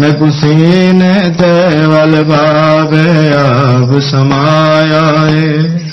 न कुसीन तेवल भाग आप समाया है